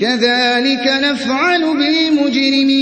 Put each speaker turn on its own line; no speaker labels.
كذلك نفعل بالمجرمين.